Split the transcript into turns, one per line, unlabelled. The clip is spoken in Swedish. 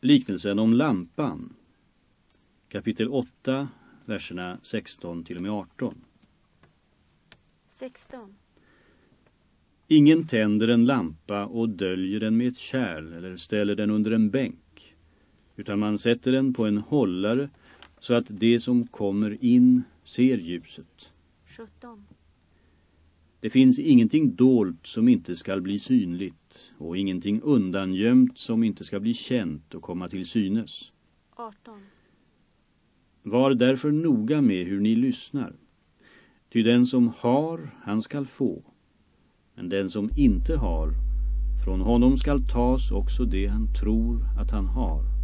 Liknelsen om lampan. Kapitel 8, verserna 16 till och med 18.
16.
Ingen tänder en lampa och döljer den med ett kärl eller ställer den under en bänk. Utan man sätter den på en hållare så att det som kommer in ser ljuset.
17.
Det finns ingenting dolt som inte skall bli synligt och ingenting undangömt som inte ska bli känt och komma till synes.
18.
Var därför noga med hur ni lyssnar. Ty den som har, han skall få. Men den som inte har, från honom skall tas också det han tror att han har.